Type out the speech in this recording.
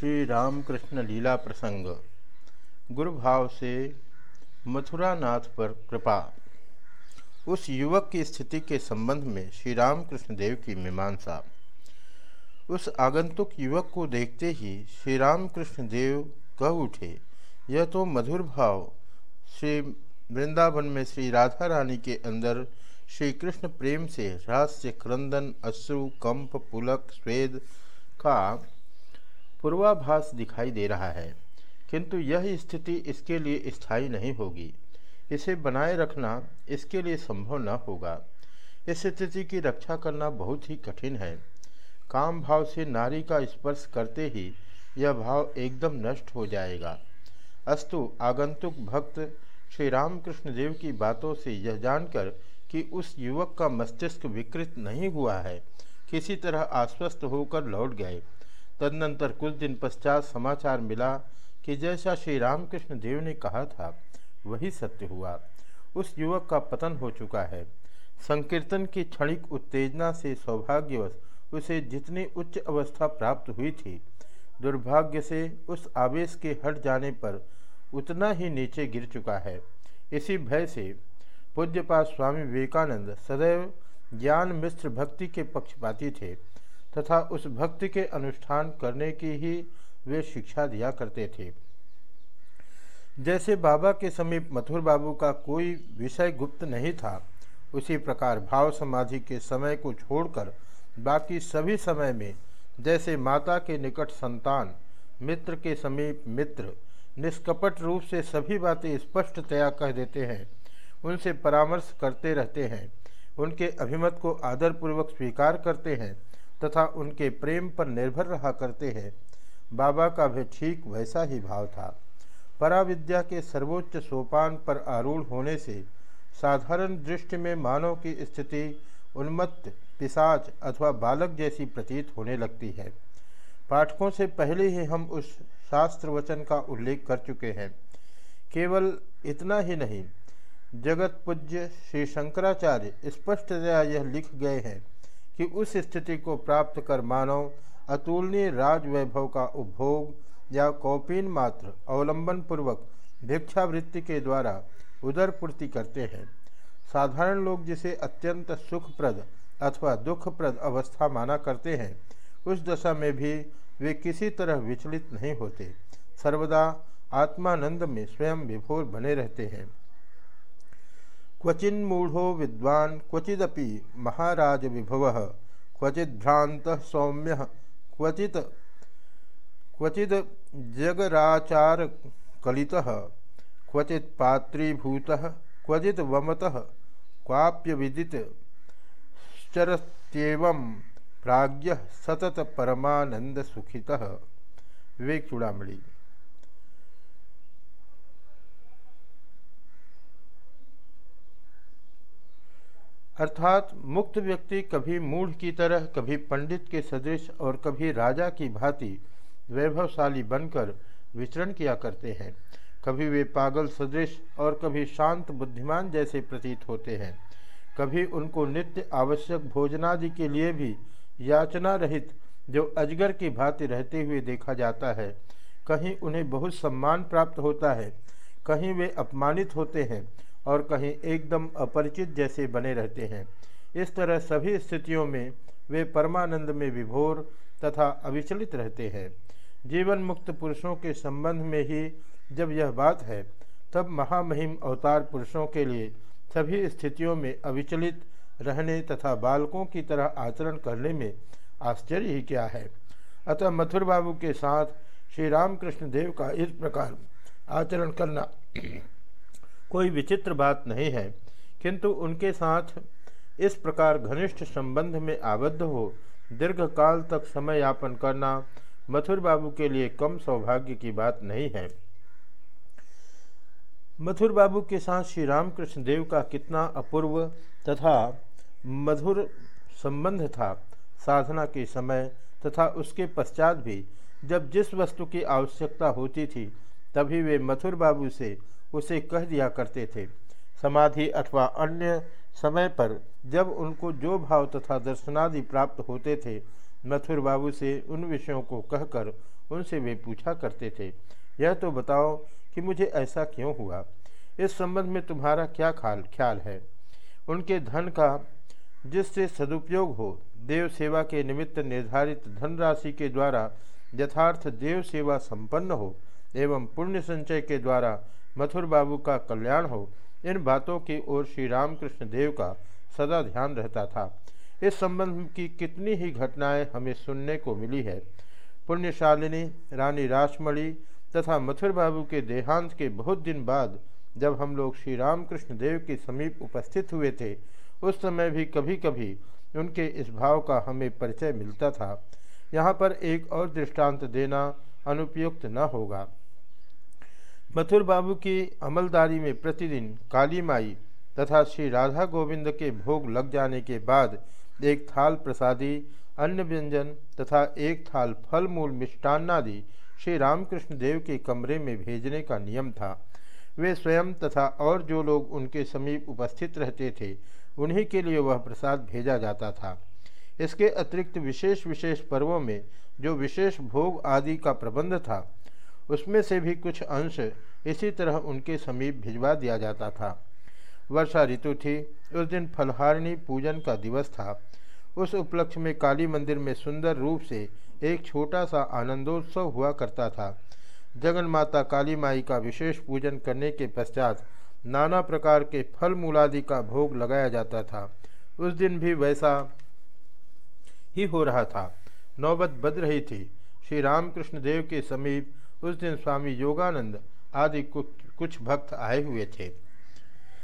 श्री रामकृष्ण लीला प्रसंग। गुरु भाव से मथुरानाथ पर कृपा। उस युवक की स्थिति के संबंध में श्री रामकृष्ण देव की मीमांसा। उस आगंतुक युवक को देखते ही श्री रामकृष्ण देव कह उठे, यह तो मधुर भाव। श्री वृंदावन में श्री राधा रानी के अंदर श्री कृष्ण प्रेम से रहस्य क्रंदन, अश्रु, कंप, पुलक, स्वेद का पूर्वाभास दिखाई दे रहा है, किंतु यह स्थिति इसके लिए स्थायी नहीं होगी। इसे बनाए रखना इसके लिए संभव न होगा। इस स्थिति की रक्षा करना बहुत ही कठिन है। काम भाव से नारी का स्पर्श करते ही यह भाव एकदम नष्ट हो जाएगा। अस्तु, आगंतुक भक्त श्री रामकृष्ण देव की बातों से यह जानकर कि उस युवक का मस्तिष्क विकृत नहीं हुआ है, किसी तरह आश्वस्त होकर लौट गए। तदनंतर कुछ दिन पश्चात समाचार मिला कि जैसा श्री रामकृष्ण देव ने कहा था, वही सत्य हुआ। उस युवक का पतन हो चुका है। संकीर्तन की क्षणिक उत्तेजना से सौभाग्यवश उसे जितनी उच्च अवस्था प्राप्त हुई थी, दुर्भाग्य से उस आवेश के हट जाने पर उतना ही नीचे गिर चुका है। इसी भय से पूज्यपात स्वामी विवेकानंद सदैव ज्ञान मिश्र भक्ति के पक्षपाती थे। तथा उस भक्ति के अनुष्ठान करने की ही वे शिक्षा दिया करते थे। जैसे बाबा के समीप मथुर बाबू का कोई विषय गुप्त नहीं था, उसी प्रकार भाव समाधि के समय को छोड़कर बाकी सभी समय में जैसे माता के निकट संतान, मित्र के समीप मित्र, निष्कपट रूप से सभी बातें स्पष्टतया कह देते हैं, उनसे परामर्श करते रहते हैं, उनके अभिमत को आदरपूर्वक स्वीकार करते हैं तथा उनके प्रेम पर निर्भर रहा करते हैं। बाबा का भी ठीक वैसा ही भाव था। पराविद्या के सर्वोच्च सोपान पर आरूढ़ होने से साधारण दृष्टि में मानव की स्थिति उन्मत्त, पिशाच अथवा बालक जैसी प्रतीत होने लगती है। पाठकों से पहले ही हम उस शास्त्र वचन का उल्लेख कर चुके हैं। केवल इतना ही नहीं, जगत पूज्य श्री शंकराचार्य स्पष्टतया यह लिख गए हैं कि उस स्थिति को प्राप्त कर मानव अतुलनीय राज वैभव का उपभोग या कौपीन मात्र अवलंबन पूर्वक भिक्षावृत्ति के द्वारा उदर पूर्ति करते हैं। साधारण लोग जिसे अत्यंत सुखप्रद अथवा दुखप्रद अवस्था माना करते हैं, उस दशा में भी वे किसी तरह विचलित नहीं होते। सर्वदा आत्मानंद में स्वयं विभोर बने रहते हैं। क्वचिन मूढ़ो विद्वान क्वचिदपि महाराज विभव क्वचिद्भ्रांत सौम्य, क्वचित क्वचिद जगराचार कलित क्वचित पात्रीभूत क्वचित वमत क्वाप्य विदित प्राज्ञ सतत परमानंद सुखित विवेक चूड़ामणि। अर्थात मुक्त व्यक्ति कभी मूढ़ की तरह, कभी पंडित के सदृश और कभी राजा की भांति वैभवशाली बनकर विचरण किया करते हैं। कभी वे पागल सदृश और कभी शांत बुद्धिमान जैसे प्रतीत होते हैं। कभी उनको नित्य आवश्यक भोजनादि के लिए भी याचना रहित, जो अजगर की भांति रहते हुए देखा जाता है। कहीं उन्हें बहुत सम्मान प्राप्त होता है, कहीं वे अपमानित होते हैं। और कहीं एकदम अपरिचित जैसे बने रहते हैं। इस तरह सभी स्थितियों में वे परमानंद में विभोर तथा अविचलित रहते हैं। जीवन मुक्त पुरुषों के संबंध में ही जब यह बात है, तब महामहिम अवतार पुरुषों के लिए सभी स्थितियों में अविचलित रहने तथा बालकों की तरह आचरण करने में आश्चर्य ही क्या है। अतः मथुर बाबू के साथ श्री रामकृष्ण देव का इस प्रकार आचरण करना कोई विचित्र बात नहीं है, किंतु उनके साथ इस प्रकार घनिष्ठ संबंध में आबद्ध हो दीर्घ काल तक समय यापन करना मथुर बाबू के लिए कम सौभाग्य की बात नहीं है। मथुर बाबू के साथ श्री रामकृष्ण देव का कितना अपूर्व तथा मधुर संबंध था, साधना के समय तथा उसके पश्चात भी, जब जिस वस्तु की आवश्यकता होती थी, तभी वे मथुर बाबू से उसे कह दिया करते थे। समाधि अथवा अन्य समय पर जब उनको जो भाव तथा दर्शनादि प्राप्त होते थे मथुर बाबू से उन विषयों को कहकर उनसे वे पूछा करते थे, यह तो बताओ कि मुझे ऐसा क्यों हुआ? इस संबंध में तुम्हारा क्या ख्याल ख्याल है? उनके धन का जिससे सदुपयोग हो, देव सेवा के निमित्त निर्धारित धनराशि के द्वारा यथार्थ देव सेवा संपन्न हो एवं पुण्य संचय के द्वारा मथुर बाबू का कल्याण हो, इन बातों की ओर श्री रामकृष्ण देव का सदा ध्यान रहता था। इस संबंध की कितनी ही घटनाएँ हमें सुनने को मिली है। पुण्यशालिनी, रानी रासमणि तथा मथुर बाबू के देहांत के बहुत दिन बाद जब हम लोग श्री रामकृष्ण देव के समीप उपस्थित हुए थे, उस समय भी कभी कभी उनके इस भाव का हमें परिचय मिलता था। यहाँ पर एक और दृष्टांत देना अनुपयुक्त न होगा। मथुर बाबू की अमलदारी में प्रतिदिन काली माई तथा श्री राधा गोविंद के भोग लग जाने के बाद एक थाल प्रसादी, अन्य व्यंजन तथा एक थाल फल मूल मिष्टान्नादि श्री रामकृष्ण देव के कमरे में भेजने का नियम था। वे स्वयं तथा और जो लोग उनके समीप उपस्थित रहते थे, उन्हीं के लिए वह प्रसाद भेजा जाता था। इसके अतिरिक्त विशेष विशेष पर्वों में जो विशेष भोग आदि का प्रबंध था उसमें से भी कुछ अंश इसी तरह उनके समीप भिजवा दिया जाता था। वर्षा ऋतु थी, उस दिन फलहारिणी पूजन का दिवस था। उस उपलक्ष्य में काली मंदिर में सुंदर रूप से एक छोटा सा आनंदोत्सव हुआ करता था। जगन माता काली माई का विशेष पूजन करने के पश्चात नाना प्रकार के फल मूलादि का भोग लगाया जाता था। उस दिन भी वैसा ही हो रहा था। नौबत बद रही थी। श्री रामकृष्ण देव के समीप उस दिन स्वामी योगानंद आदि कुछ भक्त आए हुए थे।